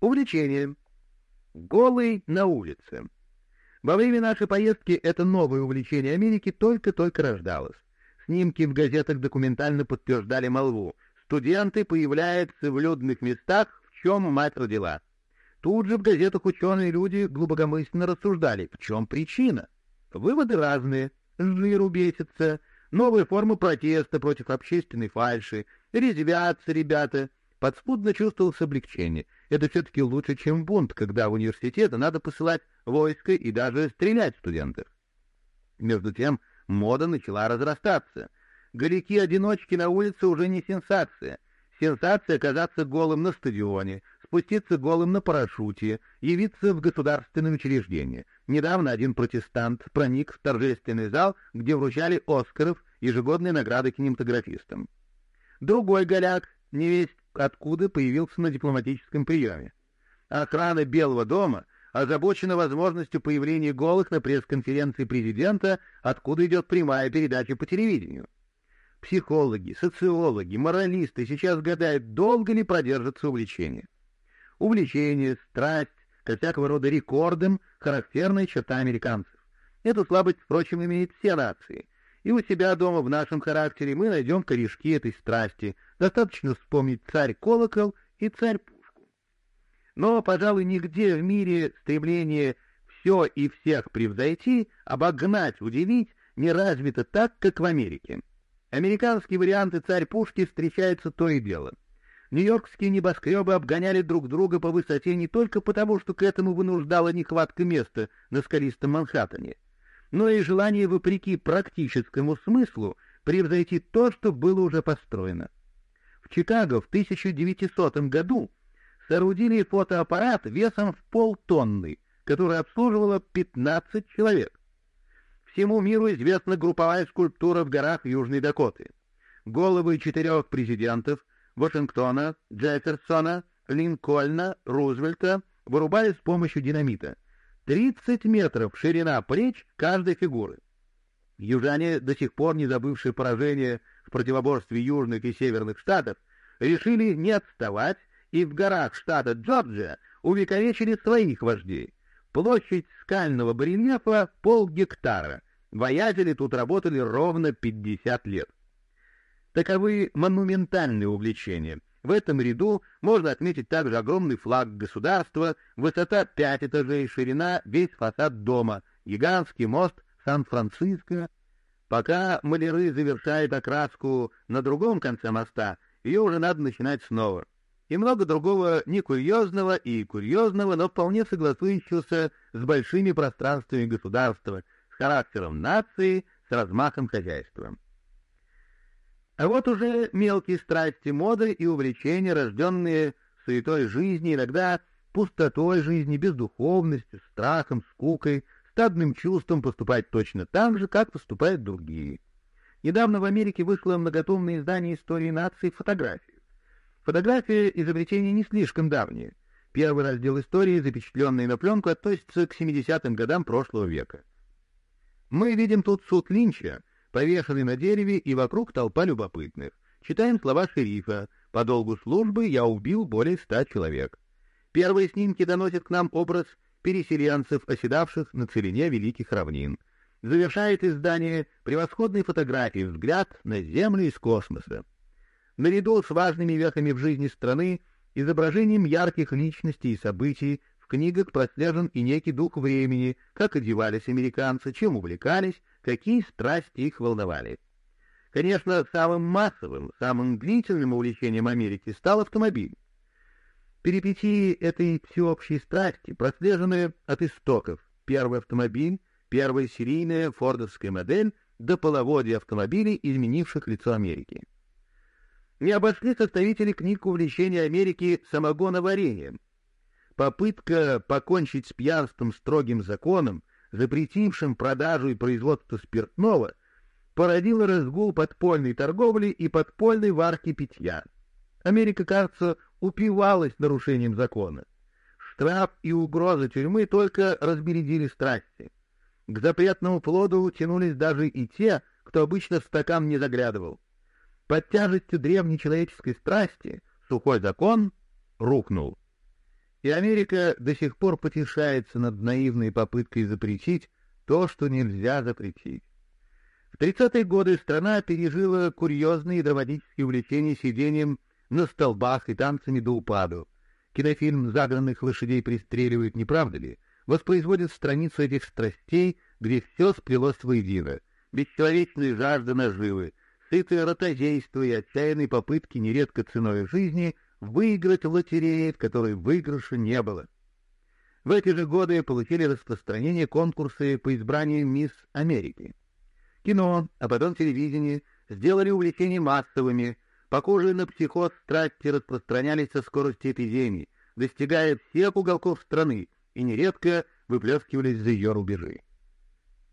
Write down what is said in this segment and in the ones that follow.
Увлечение. Голый на улице. Во время нашей поездки это новое увлечение Америки только-только рождалось. Снимки в газетах документально подтверждали молву. Студенты появляются в людных местах, в чем мать родила. Тут же в газетах ученые люди глубокомысленно рассуждали, в чем причина. Выводы разные. Жиру бесится, новые формы протеста против общественной фальши, резвятся ребята. Подспудно чувствовалось облегчение. Это все-таки лучше, чем бунт, когда в университеты надо посылать войско и даже стрелять студентов. Между тем, мода начала разрастаться. Горяки-одиночки на улице уже не сенсация. Сенсация оказаться голым на стадионе, спуститься голым на парашюте, явиться в государственное учреждение. Недавно один протестант проник в торжественный зал, где вручали Оскаров, ежегодные награды кинематографистам. Другой голяк, невесть откуда, появился на дипломатическом приеме. Охрана Белого дома озабочена возможностью появления голых на пресс-конференции президента, откуда идет прямая передача по телевидению. Психологи, социологи, моралисты сейчас гадают, долго ли продержится увлечение. Увлечение, страсть, ко всякого рода рекордам — характерная черта американцев. Эту слабость, впрочем, имеют все нации. И у себя дома в нашем характере мы найдем корешки этой страсти. Достаточно вспомнить царь-колокол и царь-пушку. Но, пожалуй, нигде в мире стремление все и всех превзойти, обогнать, удивить не развито так, как в Америке. Американские варианты царь-пушки встречаются то и дело. Нью-Йоркские небоскребы обгоняли друг друга по высоте не только потому, что к этому вынуждала нехватка места на скалистом Манхэттене, но и желание, вопреки практическому смыслу, превзойти то, что было уже построено. Чикаго в 1900 году соорудили фотоаппарат весом в полтонны, который обслуживало 15 человек. Всему миру известна групповая скульптура в горах Южной Дакоты. Головы четырех президентов Вашингтона, Джефферсона, Линкольна, Рузвельта вырубали с помощью динамита. 30 метров ширина плеч каждой фигуры. Южане, до сих пор не забывшие поражение в противоборстве южных и северных штатов, решили не отставать и в горах штата Джорджия увековечили своих вождей. Площадь скального барельефа — полгектара. Воятели тут работали ровно 50 лет. Таковы монументальные увлечения. В этом ряду можно отметить также огромный флаг государства, высота 5 этажей, ширина весь фасад дома, гигантский мост Сан-Франциско. Пока маляры завершают окраску на другом конце моста, ее уже надо начинать снова. И много другого некурьезного и курьезного, но вполне согласующегося с большими пространствами государства, с характером нации, с размахом хозяйства. А вот уже мелкие страсти, моды и увлечения, рожденные суетой жизни, иногда пустотой жизни, бездуховностью, страхом, скукой, стадным чувством поступать точно так же, как поступают другие. Недавно в Америке вышло многотомное издание истории нации «Фотографию». Фотография — изобретение не слишком давнее. Первый раздел истории, запечатленный на пленку, относится к 70-м годам прошлого века. Мы видим тут суд Линча, повешенный на дереве, и вокруг толпа любопытных. Читаем слова шерифа. По долгу службы я убил более ста человек. Первые снимки доносят к нам образ переселенцев, оседавших на целине великих равнин. Завершает издание превосходной фотографии «Взгляд на Землю из космоса». Наряду с важными вехами в жизни страны, изображением ярких личностей и событий, в книгах прослежен и некий дух времени, как одевались американцы, чем увлекались, какие страсти их волновали. Конечно, самым массовым, самым длительным увлечением Америки стал автомобиль. Перипетии этой всеобщей страсти прослежены от истоков. Первый автомобиль, первая серийная фордовская модель до половодья автомобилей, изменивших лицо Америки. Не обошли составители книг увлечения Америки самогоноварением. Попытка покончить с пьянством строгим законом запретившим продажу и производство спиртного, породило разгул подпольной торговли и подпольной варки питья. Америка, кажется, упивалась нарушением закона. Штраф и угроза тюрьмы только разбередили страсти. К запретному плоду тянулись даже и те, кто обычно в стакан не заглядывал. Под тяжестью древней человеческой страсти сухой закон рухнул. И Америка до сих пор потешается над наивной попыткой запретить то, что нельзя запретить. В 30-е годы страна пережила курьезные драматические увлечения сидением на столбах и танцами до упаду. Кинофильм «Загранных лошадей пристреливают», не правда ли, воспроизводит страницу этих страстей, где все сплелось воедино. Бесчеловечная жажда наживы, сытое ротозейство и отчаянные попытки, нередко ценой жизни, выиграть в лотерее, в которой выигрыша не было. В эти же годы получили распространение конкурсы по избранию «Мисс Америки». Кино, а потом телевидение сделали увлечения массовыми, похожие на психоз страсти распространялись со скоростью эпидемии, достигая всех уголков страны и нередко выплескивались за ее рубежи.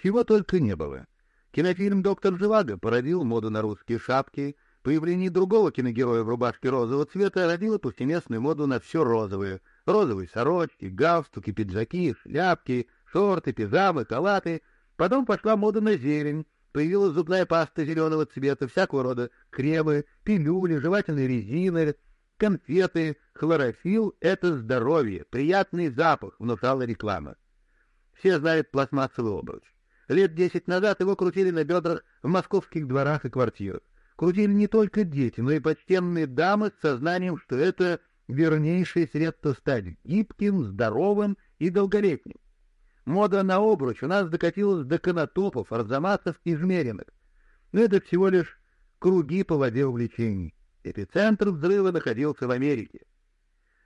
Чего только не было. Кинофильм «Доктор Живаго» породил моду на русские шапки, появление другого киногероя в рубашке розового цвета родило повсеместную моду на все розовое. Розовые сорочки, галстуки, пиджаки, шляпки, шорты, пижамы, халаты. Потом пошла мода на зелень, появилась зубная паста зеленого цвета, всякого рода кремы, пилюли, жевательные резины, конфеты, хлорофилл — это здоровье, приятный запах, внушала реклама. Все знают пластмассовый обруч. Лет десять назад его крутили на бедрах в московских дворах и квартирах. Крутили не только дети, но и почтенные дамы с сознанием, что это вернейшее средство стать гибким, здоровым и долголетним. Мода на обруч у нас докатилась до конотопов, арзамасов и жмеренок. Но это всего лишь круги по воде увлечений. Эпицентр взрыва находился в Америке.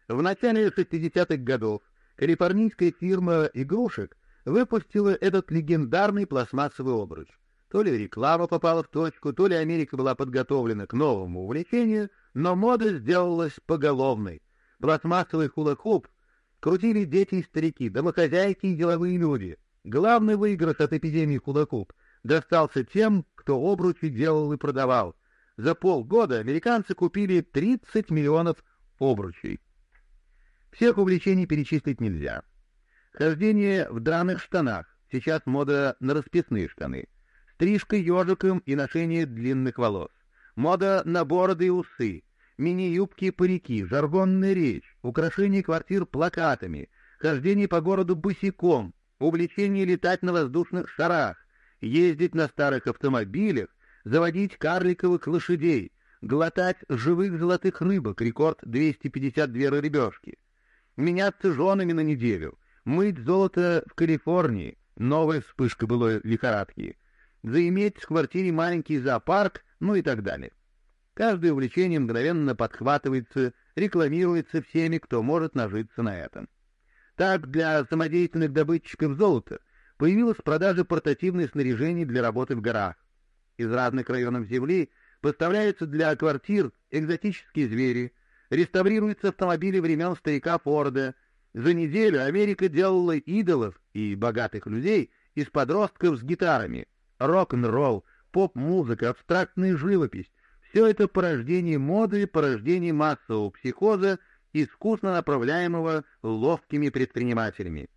В начале 60-х годов калифорнийская фирма игрушек выпустила этот легендарный пластмассовый обруч. То ли реклама попала в точку, то ли Америка была подготовлена к новому увлечению, но мода сделалась поголовной. Пластмассовый хула-хуп крутили дети и старики, домохозяйки и деловые люди. Главный выигрыш от эпидемии хула-хуп достался тем, кто обручи делал и продавал. За полгода американцы купили 30 миллионов обручей. Всех увлечений перечислить нельзя. Хождение в драных штанах. Сейчас мода на расписные штаны. Стрижка ежиком и ношение длинных волос. Мода на бороды и усы. Мини-юбки и парики, жаргонная речь, украшение квартир плакатами, хождение по городу босиком, увлечение летать на воздушных шарах, ездить на старых автомобилях, заводить карликовых лошадей, глотать живых золотых рыбок, рекорд 252 рыбешки, меняться женами на неделю — мыть золото в Калифорнии, новая вспышка былой лихорадки, заиметь в квартире маленький зоопарк, ну и так далее. Каждое увлечение мгновенно подхватывается, рекламируется всеми, кто может нажиться на этом. Так, для самодеятельных добытчиков золота появилась продажа портативных снаряжений для работы в горах. Из разных районов Земли поставляются для квартир экзотические звери, реставрируются автомобили времен старика Форда, за неделю Америка делала идолов и богатых людей из подростков с гитарами. Рок-н-ролл, поп-музыка, абстрактная живопись — все это порождение моды, порождение массового психоза, искусно направляемого ловкими предпринимателями.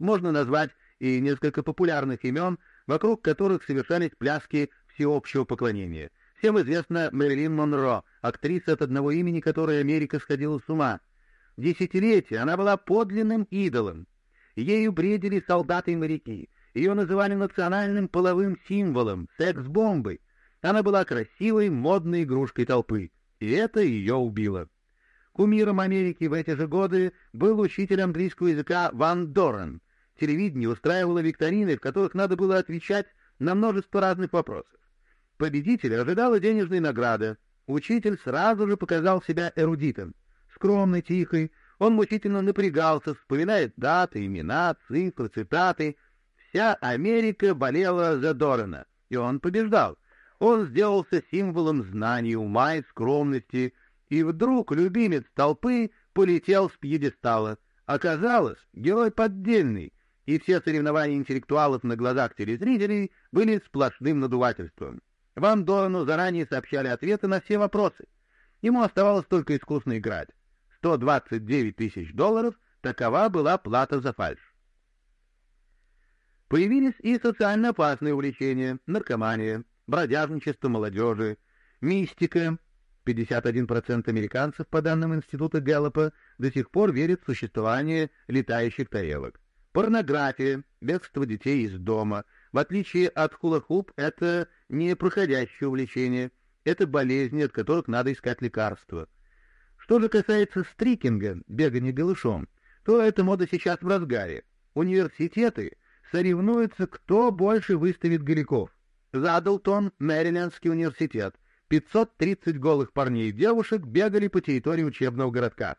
Можно назвать и несколько популярных имен, вокруг которых совершались пляски всеобщего поклонения. Всем известна Мэрилин Монро, актриса от одного имени, которой Америка сходила с ума — Десятилетия она была подлинным идолом. Ею бредили солдаты и моряки. Ее называли национальным половым символом, секс-бомбой. Она была красивой, модной игрушкой толпы. И это ее убило. Кумиром Америки в эти же годы был учитель английского языка Ван Дорен. Телевидение устраивало викторины, в которых надо было отвечать на множество разных вопросов. Победителя ожидала денежная награда. Учитель сразу же показал себя эрудитом скромный, тихий, он мучительно напрягался, вспоминает даты, имена, цифры, цитаты. Вся Америка болела за Дорена, и он побеждал. Он сделался символом знаний, ума и скромности, и вдруг любимец толпы полетел с пьедестала. Оказалось, герой поддельный, и все соревнования интеллектуалов на глазах телезрителей были сплошным надувательством. Вам Дорану заранее сообщали ответы на все вопросы. Ему оставалось только искусно играть. 129 тысяч долларов — такова была плата за фальшь. Появились и социально опасные увлечения, наркомания, бродяжничество молодежи, мистика, 51% американцев, по данным Института Гэллопа, до сих пор верят в существование летающих тарелок. Порнография, бегство детей из дома. В отличие от хула-хуп, это не проходящее увлечение, это болезни, от которых надо искать лекарства. Что же касается стрикинга, бегания голышом, то эта мода сейчас в разгаре. Университеты соревнуются, кто больше выставит голиков. Задлтон, Мэрилендский университет. 530 голых парней и девушек бегали по территории учебного городка.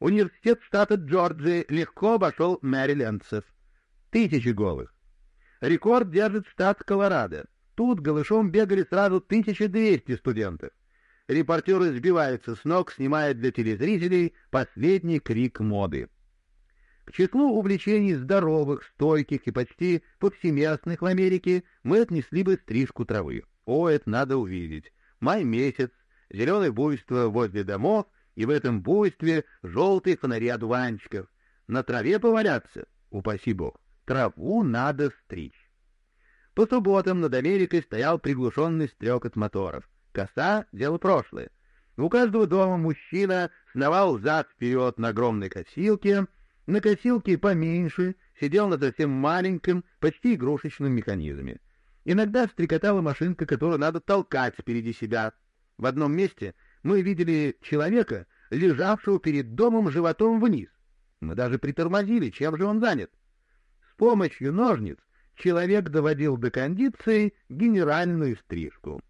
Университет штата Джорджии легко обошел мэрилендцев. Тысячи голых. Рекорд держит штат Колорадо. Тут голышом бегали сразу 1200 студентов. Репортеры сбиваются с ног, снимая для телезрителей последний крик моды. К числу увлечений здоровых, стойких и почти повсеместных в Америке мы отнесли бы стрижку травы. О, это надо увидеть. Май месяц, зеленое буйство возле домов, и в этом буйстве желтые фонари одуванчиков. На траве поваляться, упаси бог, траву надо стричь. По субботам над Америкой стоял приглушенный стрекот моторов. Коса — дело прошлое. У каждого дома мужчина сновал зад-вперед на огромной косилке — на косилке поменьше сидел на совсем маленьком, почти игрушечном механизме. Иногда стрекотала машинка, которую надо толкать впереди себя. В одном месте мы видели человека, лежавшего перед домом животом вниз. Мы даже притормозили, чем же он занят. С помощью ножниц человек доводил до кондиции генеральную стрижку.